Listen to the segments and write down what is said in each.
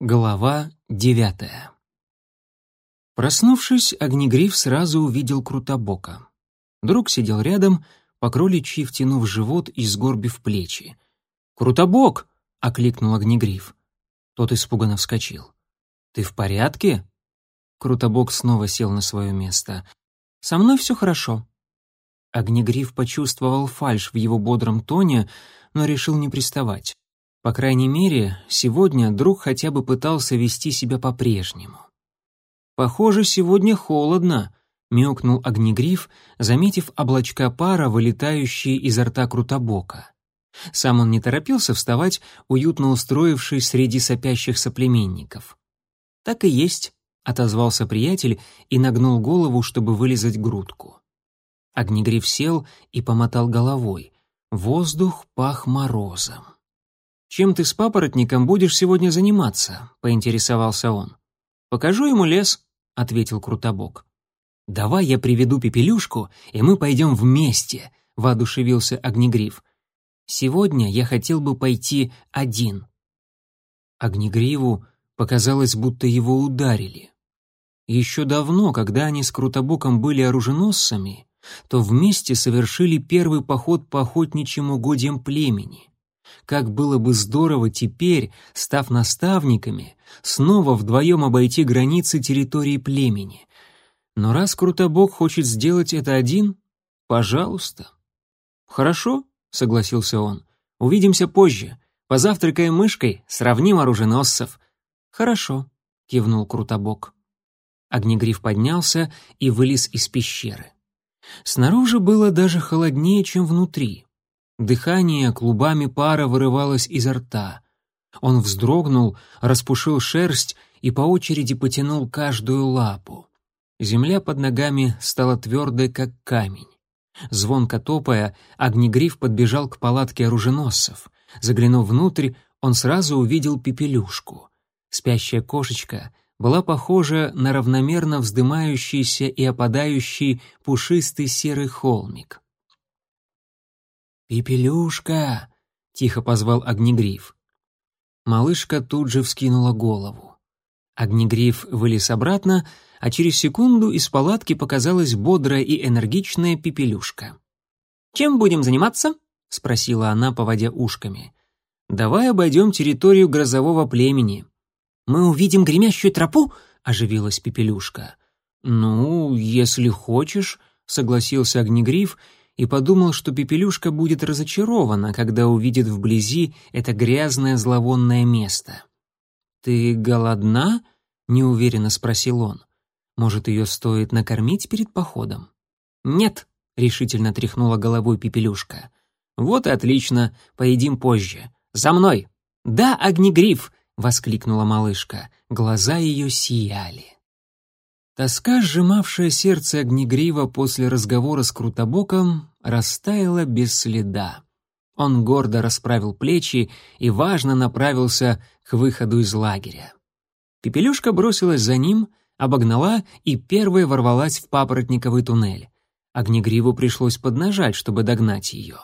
Глава девятая Проснувшись, Огнегриф сразу увидел Крутобока. Друг сидел рядом, по кроличьи втянув живот и сгорбив плечи. «Крутобок!» — окликнул Огнегриф. Тот испуганно вскочил. «Ты в порядке?» Крутобок снова сел на свое место. «Со мной все хорошо». Огнегриф почувствовал фальшь в его бодром тоне, но решил не приставать. По крайней мере, сегодня друг хотя бы пытался вести себя по-прежнему. «Похоже, сегодня холодно», — мяукнул огнегриф, заметив облачка пара, вылетающие изо рта Крутобока. Сам он не торопился вставать, уютно устроившись среди сопящих соплеменников. «Так и есть», — отозвался приятель и нагнул голову, чтобы вылизать грудку. Огнегриф сел и помотал головой. Воздух пах морозом. «Чем ты с папоротником будешь сегодня заниматься?» — поинтересовался он. «Покажу ему лес», — ответил Крутобок. «Давай я приведу Пепелюшку, и мы пойдем вместе», — воодушевился Огнегриф. «Сегодня я хотел бы пойти один». Огнегриву показалось, будто его ударили. Еще давно, когда они с Крутобоком были оруженосцами, то вместе совершили первый поход по охотничьим угодьям племени. Как было бы здорово теперь, став наставниками, снова вдвоем обойти границы территории племени. Но раз Крутобок хочет сделать это один, пожалуйста. «Хорошо», — согласился он, — «увидимся позже. Позавтракаем мышкой, сравним оруженосцев». «Хорошо», — кивнул Крутобок. Огнегриф поднялся и вылез из пещеры. Снаружи было даже холоднее, чем внутри. Дыхание клубами пара вырывалось изо рта. Он вздрогнул, распушил шерсть и по очереди потянул каждую лапу. Земля под ногами стала твердой, как камень. Звонко топая, огнегриф подбежал к палатке оруженосцев. Заглянув внутрь, он сразу увидел пепелюшку. Спящая кошечка была похожа на равномерно вздымающийся и опадающий пушистый серый холмик. «Пепелюшка!» — тихо позвал Огнегриф. Малышка тут же вскинула голову. Огнегриф вылез обратно, а через секунду из палатки показалась бодрая и энергичная Пепелюшка. «Чем будем заниматься?» — спросила она, поводя ушками. «Давай обойдем территорию грозового племени». «Мы увидим гремящую тропу?» — оживилась Пепелюшка. «Ну, если хочешь», — согласился Огнегриф и подумал, что Пепелюшка будет разочарована, когда увидит вблизи это грязное зловонное место. «Ты голодна?» — неуверенно спросил он. «Может, ее стоит накормить перед походом?» «Нет», — решительно тряхнула головой Пепелюшка. «Вот и отлично, поедим позже. За мной!» «Да, огнегриф!» — воскликнула малышка. Глаза ее сияли. Тоска, сжимавшая сердце Огнегрива после разговора с Крутобоком, растаяла без следа. Он гордо расправил плечи и, важно, направился к выходу из лагеря. Пепелюшка бросилась за ним, обогнала и первая ворвалась в папоротниковый туннель. Огнегриву пришлось поднажать, чтобы догнать ее.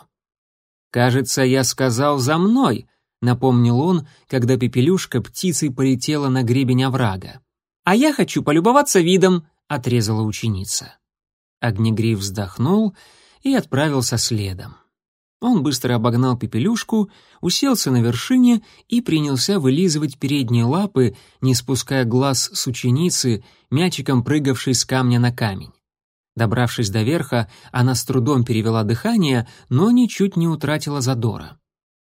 «Кажется, я сказал «за мной», — напомнил он, когда Пепелюшка птицей полетела на гребень оврага. «А я хочу полюбоваться видом», — отрезала ученица. Огнегриф вздохнул и отправился следом. Он быстро обогнал пепелюшку, уселся на вершине и принялся вылизывать передние лапы, не спуская глаз с ученицы, мячиком прыгавшей с камня на камень. Добравшись до верха, она с трудом перевела дыхание, но ничуть не утратила задора.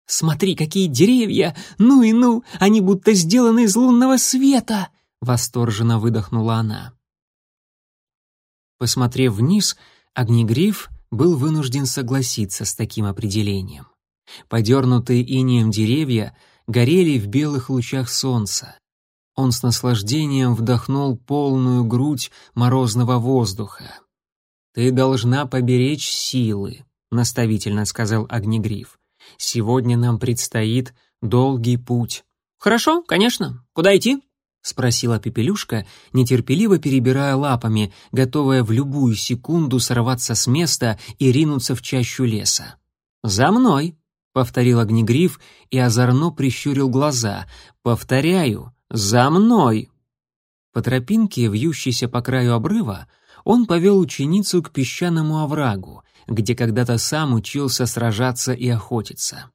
«Смотри, какие деревья! Ну и ну! Они будто сделаны из лунного света!» — восторженно выдохнула она. Посмотрев вниз, Огнегриф был вынужден согласиться с таким определением. Подернутые инеем деревья горели в белых лучах солнца. Он с наслаждением вдохнул полную грудь морозного воздуха. «Ты должна поберечь силы», — наставительно сказал Огнегриф. «Сегодня нам предстоит долгий путь». «Хорошо, конечно. Куда идти?» — спросила Пепелюшка, нетерпеливо перебирая лапами, готовая в любую секунду сорваться с места и ринуться в чащу леса. «За мной!» — повторил Огнегриф и озорно прищурил глаза. «Повторяю, «За мной!» По тропинке, вьющейся по краю обрыва, он повел ученицу к песчаному оврагу, где когда-то сам учился сражаться и охотиться.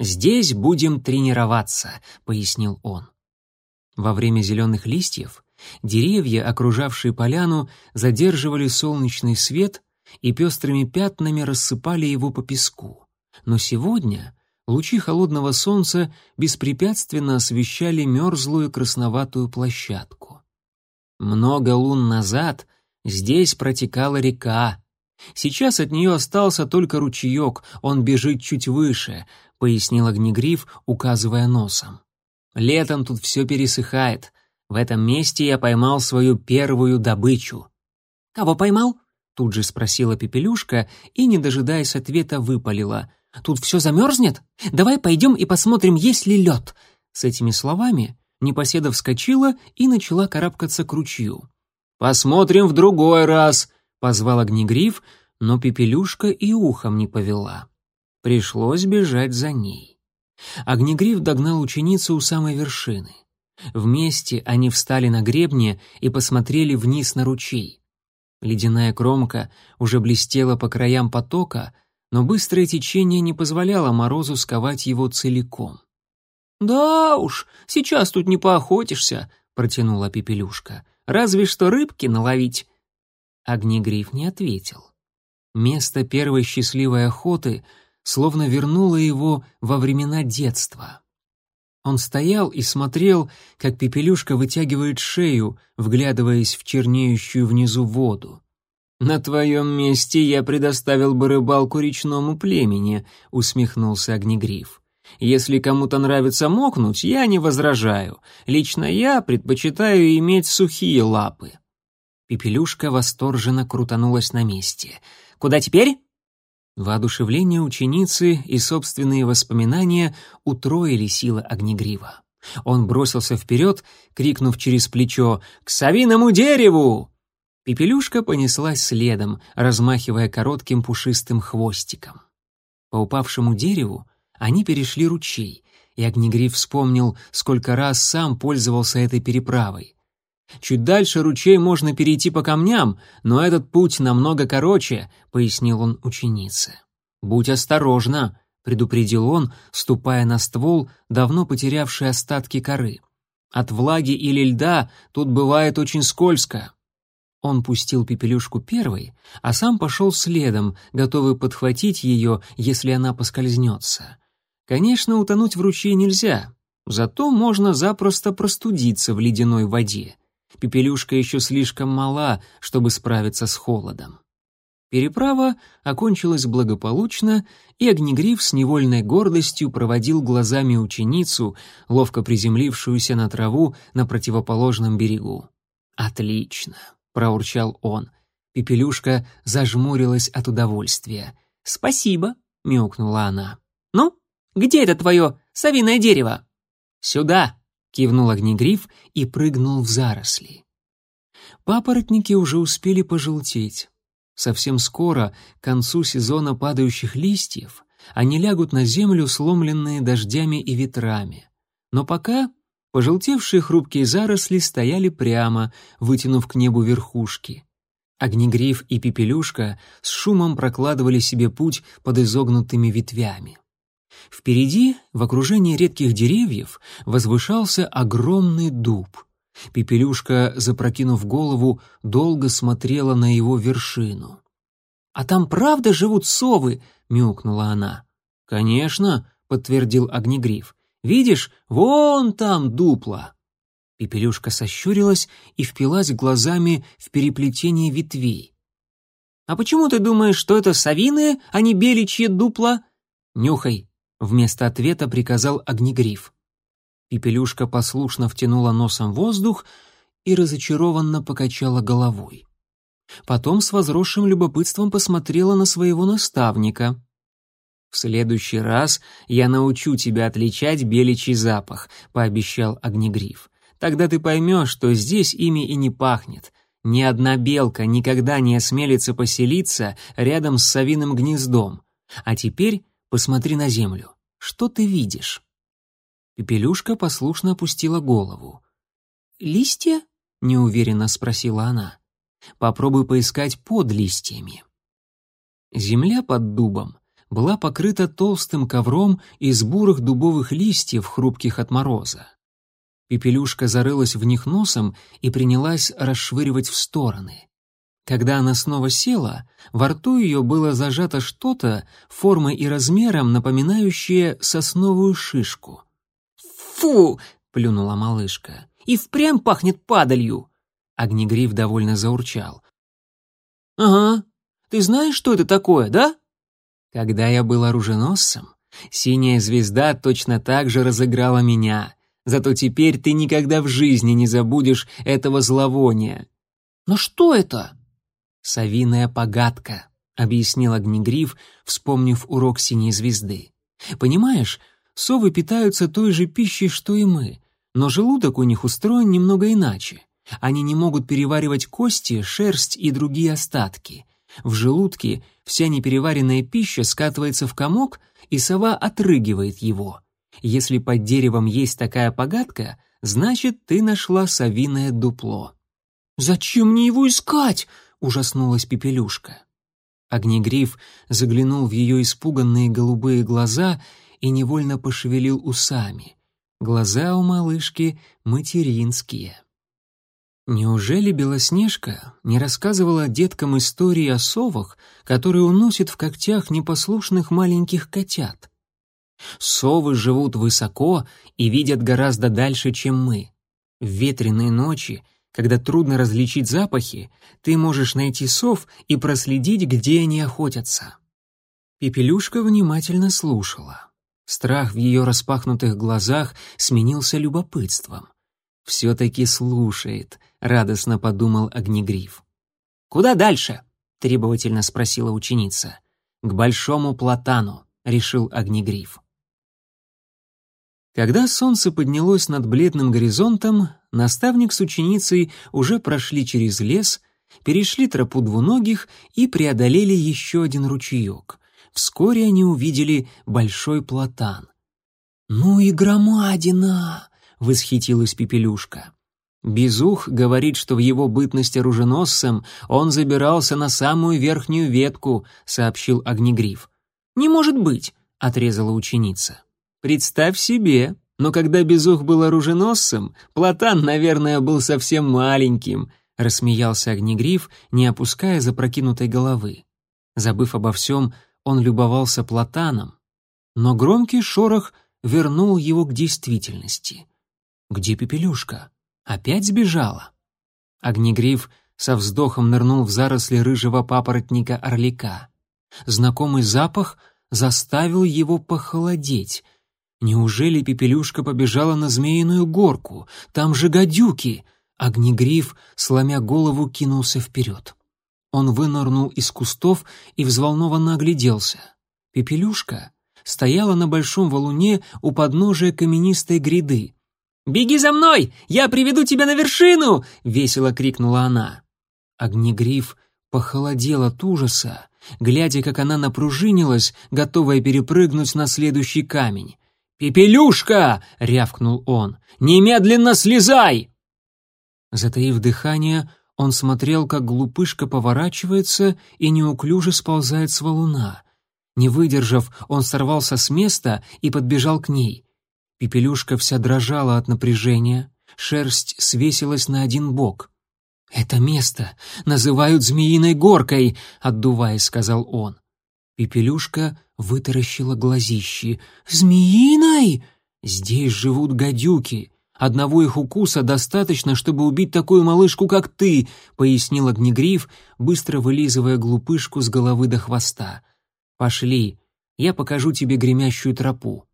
«Здесь будем тренироваться», — пояснил он. Во время зеленых листьев деревья, окружавшие поляну, задерживали солнечный свет и пестрыми пятнами рассыпали его по песку. Но сегодня лучи холодного солнца беспрепятственно освещали мерзлую красноватую площадку. Много лун назад здесь протекала река. Сейчас от нее остался только ручеек, он бежит чуть выше, пояснил огнегриф, указывая носом. Летом тут все пересыхает. В этом месте я поймал свою первую добычу. Кого поймал? Тут же спросила Пепелюшка и, не дожидаясь ответа, выпалила. «Тут все замерзнет? Давай пойдем и посмотрим, есть ли лед». С этими словами Непоседа вскочила и начала карабкаться к ручью. «Посмотрим в другой раз», — позвал Огнегриф, но Пепелюшка и ухом не повела. Пришлось бежать за ней. Огнегриф догнал ученицу у самой вершины. Вместе они встали на гребне и посмотрели вниз на ручей. Ледяная кромка уже блестела по краям потока, но быстрое течение не позволяло морозу сковать его целиком. «Да уж, сейчас тут не поохотишься», — протянула Пепелюшка. «Разве что рыбки наловить». Огнегриф не ответил. Место первой счастливой охоты словно вернуло его во времена детства. Он стоял и смотрел, как Пепелюшка вытягивает шею, вглядываясь в чернеющую внизу воду. «На твоем месте я предоставил бы рыбалку речному племени», — усмехнулся Огнегриф. Если кому-то нравится мокнуть, я не возражаю. Лично я предпочитаю иметь сухие лапы». Пепелюшка восторженно крутанулась на месте. «Куда теперь?» Воодушевление ученицы и собственные воспоминания утроили силы Огнегрива. Он бросился вперед, крикнув через плечо «К совиному дереву!». Пепелюшка понеслась следом, размахивая коротким пушистым хвостиком. По упавшему дереву они перешли ручей, и Огнегриф вспомнил, сколько раз сам пользовался этой переправой. «Чуть дальше ручей можно перейти по камням, но этот путь намного короче», — пояснил он ученице. «Будь осторожна», — предупредил он, ступая на ствол, давно потерявший остатки коры. «От влаги или льда тут бывает очень скользко». Он пустил Пепелюшку первой, а сам пошел следом, готовый подхватить ее, если она поскользнется. Конечно, утонуть в ручье нельзя, зато можно запросто простудиться в ледяной воде. Пепелюшка еще слишком мала, чтобы справиться с холодом. Переправа окончилась благополучно, и Огнегриф с невольной гордостью проводил глазами ученицу, ловко приземлившуюся на траву на противоположном берегу. «Отлично!» — проурчал он. Пепелюшка зажмурилась от удовольствия. «Спасибо!» — мяукнула она. «Ну, где это твое совиное дерево?» «Сюда!» — кивнул огнегриф и прыгнул в заросли. Папоротники уже успели пожелтеть. Совсем скоро, к концу сезона падающих листьев, они лягут на землю, сломленные дождями и ветрами. Но пока пожелтевшие хрупкие заросли стояли прямо, вытянув к небу верхушки. Огнегриф и Пепелюшка с шумом прокладывали себе путь под изогнутыми ветвями. Впереди, в окружении редких деревьев, возвышался огромный дуб. Пепелюшка, запрокинув голову, долго смотрела на его вершину. «А там правда живут совы?» — мяукнула она. «Конечно», — подтвердил Огнегриф. «Видишь, вон там дупло». Пепелюшка сощурилась и впилась глазами в переплетение ветвей. «А почему ты думаешь, что это совиные, а не беличье дупло?» «Нюхай», Вместо ответа приказал огнегриф. Пепелюшка послушно втянула носом воздух и разочарованно покачала головой. Потом с возросшим любопытством посмотрела на своего наставника. «В следующий раз я научу тебя отличать беличий запах», — пообещал Огнегриф. «Тогда ты поймешь, что здесь ими и не пахнет. Ни одна белка никогда не осмелится поселиться рядом с совиным гнездом. А теперь Посмотри на землю. Что ты видишь?» Пепелюшка послушно опустила голову. листья?» — неуверенно спросила она. «Попробуй поискать под листьями». Земля под дубом была покрыта толстым ковром из бурых дубовых листьев, хрупких от мороза. Пепелюшка зарылась в них носом и принялась расшвыривать в стороны. Когда она снова села, во рту ее было зажато что-то, формой и размером напоминающее сосновую шишку. «Фу!» — плюнула малышка. «И впрямь пахнет падалью!» Огнегриф довольно заурчал. «Ага. Ты знаешь, что это такое, да?» Когда я был оруженосцем, синяя звезда точно так же разыграла меня. Зато теперь ты никогда в жизни не забудешь этого зловония. Но что это? Совиная погадка, объяснил Огнегриф, вспомнив урок синей звезды. Понимаешь, совы питаются той же пищей, что и мы, но желудок у них устроен немного иначе. Они не могут переваривать кости, шерсть и другие остатки. В желудке вся непереваренная пища скатывается в комок, и сова отрыгивает его. Если под деревом есть такая погадка, значит, ты нашла совиное дупло. «Зачем мне его искать?» — ужаснулась Пепелюшка. Огнегриф заглянул в ее испуганные голубые глаза и невольно пошевелил усами. Глаза у малышки материнские. Неужели Белоснежка не рассказывала деткам истории о совах, которые уносят в когтях непослушных маленьких котят? Совы живут высоко и видят гораздо дальше, чем мы. В ветреные ночи, когда трудно различить запахи, ты можешь найти сов и проследить, где они охотятся. Пепелюшка внимательно слушала. Страх в ее распахнутых глазах сменился любопытством. «Все-таки слушает», — радостно подумал Огнегриф. «Куда дальше?» — требовательно спросила ученица. «К большому платану», — решил Огнегриф. Когда солнце поднялось над бледным горизонтом, наставник с ученицей уже прошли через лес, перешли тропу двуногих и преодолели еще один ручеек. Вскоре они увидели большой платан. «Ну и громадина!» — восхитилась Пепелюшка. Безух говорит, что в его бытность оруженосцем он забирался на самую верхнюю ветку, сообщил Огнегриф. Не может быть, отрезала ученица. Представь себе, но когда Безух был оруженосцем, Платан, наверное, был совсем маленьким, рассмеялся Огнегриф, не опуская запрокинутой головы. Забыв обо всем, он любовался Платаном, но громкий шорох вернул его к действительности. Где Пепелюшка? Опять сбежала? Огнегриф со вздохом нырнул в заросли рыжего папоротника орлика. Знакомый запах заставил его похолодеть. Неужели Пепелюшка побежала на змеиную горку? Там же гадюки! Огнегриф, сломя голову, кинулся вперед. Он вынырнул из кустов и взволнованно огляделся. Пепелюшка стояла на большом валуне у подножия каменистой гряды. «Беги за мной! Я приведу тебя на вершину!» — весело крикнула она. Огнегриф похолодел от ужаса, глядя, как она напружинилась, готовая перепрыгнуть на следующий камень. «Пепелюшка!» — рявкнул он. «Немедленно слезай!» Затаив дыхание, он смотрел, как глупышка поворачивается и неуклюже сползает с валуна. Не выдержав, он сорвался с места и подбежал к ней. Пепелюшка вся дрожала от напряжения, шерсть свесилась на один бок. «Это место называют Змеиной горкой», — отдуваясь, сказал он. Пепелюшка вытаращила глазищи. «Змеиной? Здесь живут гадюки. Одного их укуса достаточно, чтобы убить такую малышку, как ты», — пояснил Огнегриф, быстро вылизывая глупышку с головы до хвоста. «Пошли, я покажу тебе гремящую тропу».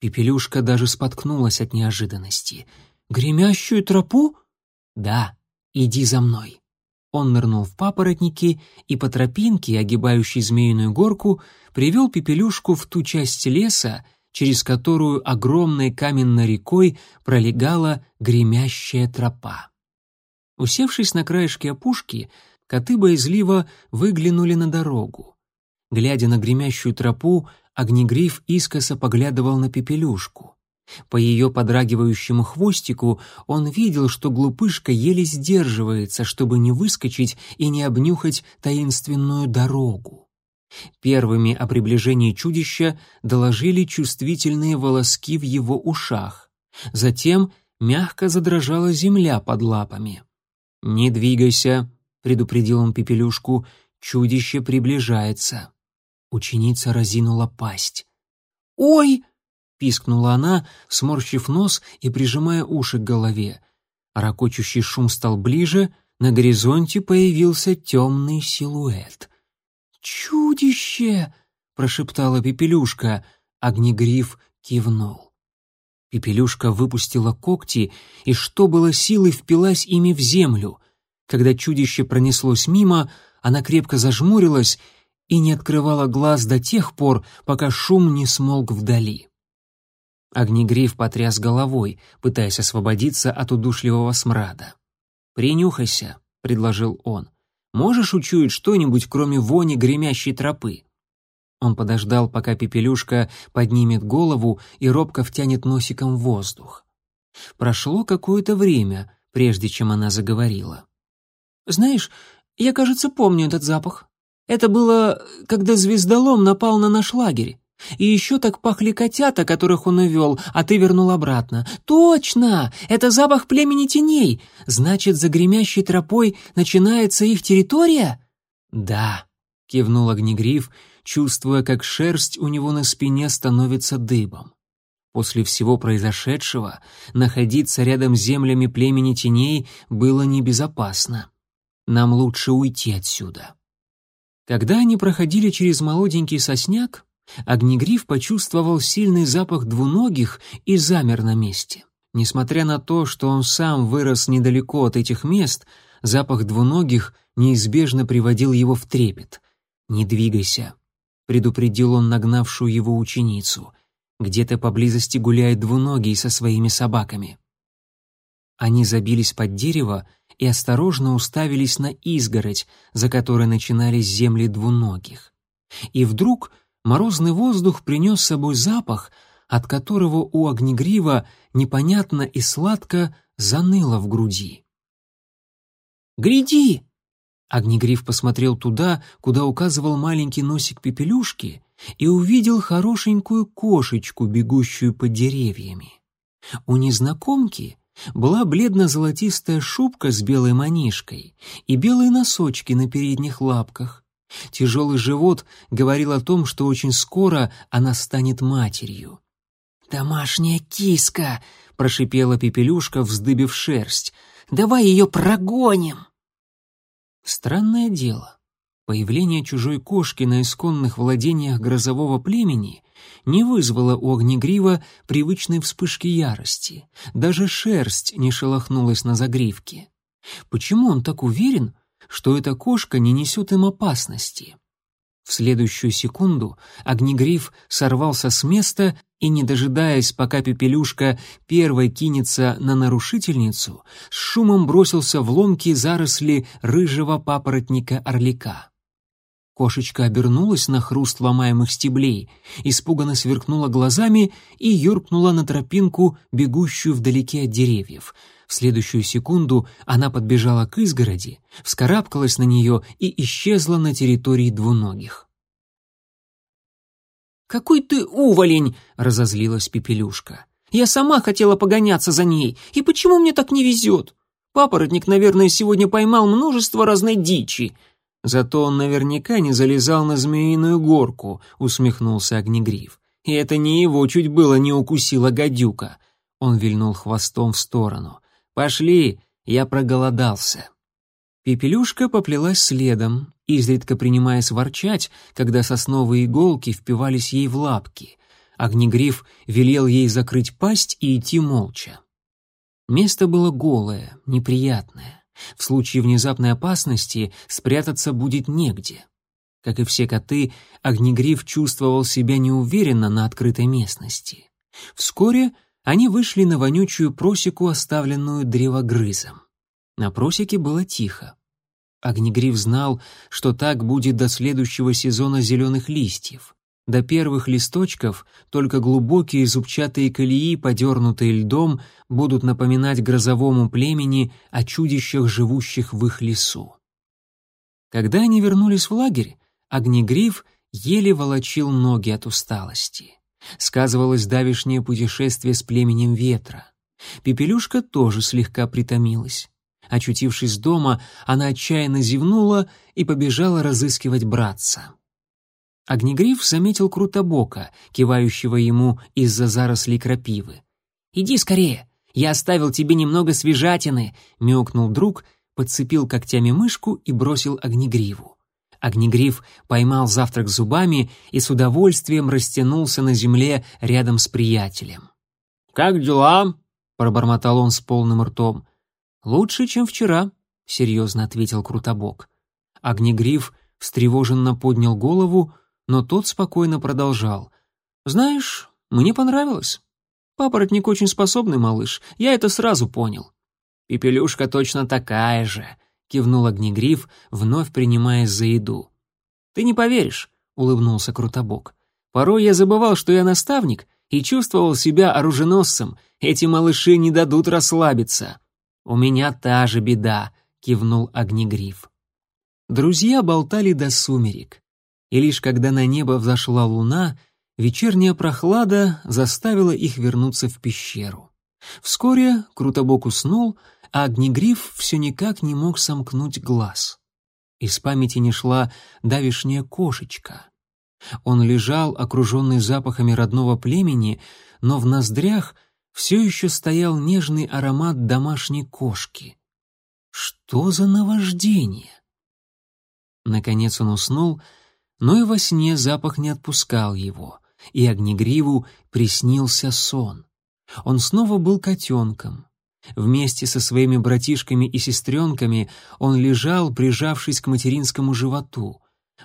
Пепелюшка даже споткнулась от неожиданности. «Гремящую тропу?» «Да, иди за мной». Он нырнул в папоротники и по тропинке, огибающей змеиную горку, привел Пепелюшку в ту часть леса, через которую огромной каменной рекой пролегала гремящая тропа. Усевшись на краешке опушки, коты боязливо выглянули на дорогу. Глядя на гремящую тропу, Огнегриф искоса поглядывал на Пепелюшку. По ее подрагивающему хвостику он видел, что глупышка еле сдерживается, чтобы не выскочить и не обнюхать таинственную дорогу. Первыми о приближении чудища доложили чувствительные волоски в его ушах. Затем мягко задрожала земля под лапами. «Не двигайся», — предупредил он Пепелюшку, — «чудище приближается». Ученица разинула пасть. «Ой!» — пискнула она, сморщив нос и прижимая уши к голове. Рокочущий шум стал ближе, на горизонте появился темный силуэт. «Чудище!» — прошептала Пепелюшка. Огнегриф кивнул. Пепелюшка выпустила когти и, что было силы, впилась ими в землю. Когда чудище пронеслось мимо, она крепко зажмурилась и не открывала глаз до тех пор, пока шум не смолк вдали. Огнегриф потряс головой, пытаясь освободиться от удушливого смрада. «Принюхайся», — предложил он. «Можешь учуять что-нибудь, кроме вони гремящей тропы?» Он подождал, пока Пепелюшка поднимет голову и робко втянет носиком в воздух. Прошло какое-то время, прежде чем она заговорила. «Знаешь, я, кажется, помню этот запах. Это было, когда звездолом напал на наш лагерь. И еще так пахли котята, которых он увел, а ты вернул обратно. Точно! Это запах племени теней. Значит, за гремящей тропой начинается их территория? Да, кивнул Огнегриф, чувствуя, как шерсть у него на спине становится дыбом. После всего произошедшего находиться рядом с землями племени теней было небезопасно. Нам лучше уйти отсюда. Когда они проходили через молоденький сосняк, Огнегриф почувствовал сильный запах двуногих и замер на месте. Несмотря на то, что он сам вырос недалеко от этих мест, запах двуногих неизбежно приводил его в трепет. «Не двигайся», — предупредил он нагнавшую его ученицу. «Где-то поблизости гуляет двуногий со своими собаками». Они забились под дерево и осторожно уставились на изгородь, за которой начинались земли двуногих. И вдруг Морозный воздух принес с собой запах, от которого у огнегрива непонятно и сладко заныло в груди. «Гряди!» Огнегриф посмотрел туда, куда указывал маленький носик пепелюшки, и увидел хорошенькую кошечку, бегущую под деревьями. У незнакомки была бледно-золотистая шубка с белой манишкой и белые носочки на передних лапках, Тяжелый живот говорил о том, что очень скоро она станет матерью. «Домашняя киска!» — прошипела Пепелюшка, вздыбив шерсть. «Давай ее прогоним!» Странное дело. Появление чужой кошки на исконных владениях грозового племени не вызвало у Огнегрива привычной вспышки ярости. Даже шерсть не шелохнулась на загривке. Почему он так уверен, что эта кошка не несет им опасности. В следующую секунду огнегриф сорвался с места и, не дожидаясь, пока Пепелюшка первой кинется на нарушительницу, с шумом бросился в ломкие заросли рыжего папоротника орлика. Кошечка обернулась на хруст ломаемых стеблей, испуганно сверкнула глазами и юркнула на тропинку, бегущую вдалеке от деревьев — в следующую секунду она подбежала к изгороди, вскарабкалась на нее и исчезла на территории двуногих. «Какой ты уволень!» — разозлилась Пепелюшка. «Я сама хотела погоняться за ней, и почему мне так не везет? Папоротник, наверное, сегодня поймал множество разной дичи». «Зато он наверняка не залезал на змеиную горку», — усмехнулся Огнегриф. «И это не его чуть было не укусила гадюка». Он вильнул хвостом в сторону. «Пошли, я проголодался». Пепелюшка поплелась следом, изредка принимаясь ворчать, когда сосновые иголки впивались ей в лапки. Огнегриф велел ей закрыть пасть и идти молча. Место было голое, неприятное. В случае внезапной опасности спрятаться будет негде. Как и все коты, Огнегриф чувствовал себя неуверенно на открытой местности. Вскоре они вышли на вонючую просеку, оставленную древогрызом. На просеке было тихо. Огнегриф знал, что так будет до следующего сезона зеленых листьев. До первых листочков только глубокие зубчатые колеи, подернутые льдом, будут напоминать грозовому племени о чудищах, живущих в их лесу. Когда они вернулись в лагерь, Огнегриф еле волочил ноги от усталости. Сказывалось давишнее путешествие с племенем ветра. Пепелюшка тоже слегка притомилась. Очутившись дома, она отчаянно зевнула и побежала разыскивать братца. Огнегриф заметил Крутобока, кивающего ему из-за зарослей крапивы. «Иди скорее, я оставил тебе немного свежатины», — мяукнул друг, подцепил когтями мышку и бросил Огнегриву. Огнегриф поймал завтрак зубами и с удовольствием растянулся на земле рядом с приятелем. «Как дела?» — пробормотал он с полным ртом. «Лучше, чем вчера», — серьезно ответил Крутобок. Огнегриф встревоженно поднял голову, но тот спокойно продолжал. «Знаешь, мне понравилось. Папоротник очень способный малыш, я это сразу понял». «Пепелюшка точно такая же», — кивнул Огнегриф, вновь принимаясь за еду. «Ты не поверишь», — улыбнулся Крутобок. «Порой я забывал, что я наставник, и чувствовал себя оруженосцем. Эти малыши не дадут расслабиться». «У меня та же беда», — кивнул Огнегриф. Друзья болтали до сумерек, и лишь когда на небо взошла луна, вечерняя прохлада заставила их вернуться в пещеру. Вскоре Крутобок уснул, а Огнегриф все никак не мог сомкнуть глаз. Из памяти не шла давишняя кошечка. Он лежал, окруженный запахами родного племени, но в ноздрях — все еще стоял нежный аромат домашней кошки. Что за наваждение? Наконец он уснул, но и во сне запах не отпускал его, и Огнегриву приснился сон. Он снова был котенком. Вместе со своими братишками и сестренками он лежал, прижавшись к материнскому животу.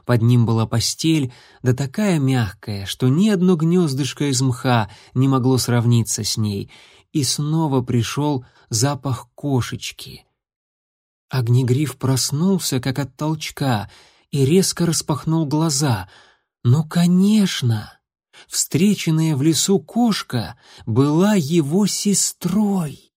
Под ним была постель, да такая мягкая, что ни одно гнездышко из мха не могло сравниться с ней, и снова пришел запах кошечки. Огнегриф проснулся, как от толчка, и резко распахнул глаза. Ну, конечно! Встреченная в лесу кошка была его сестрой.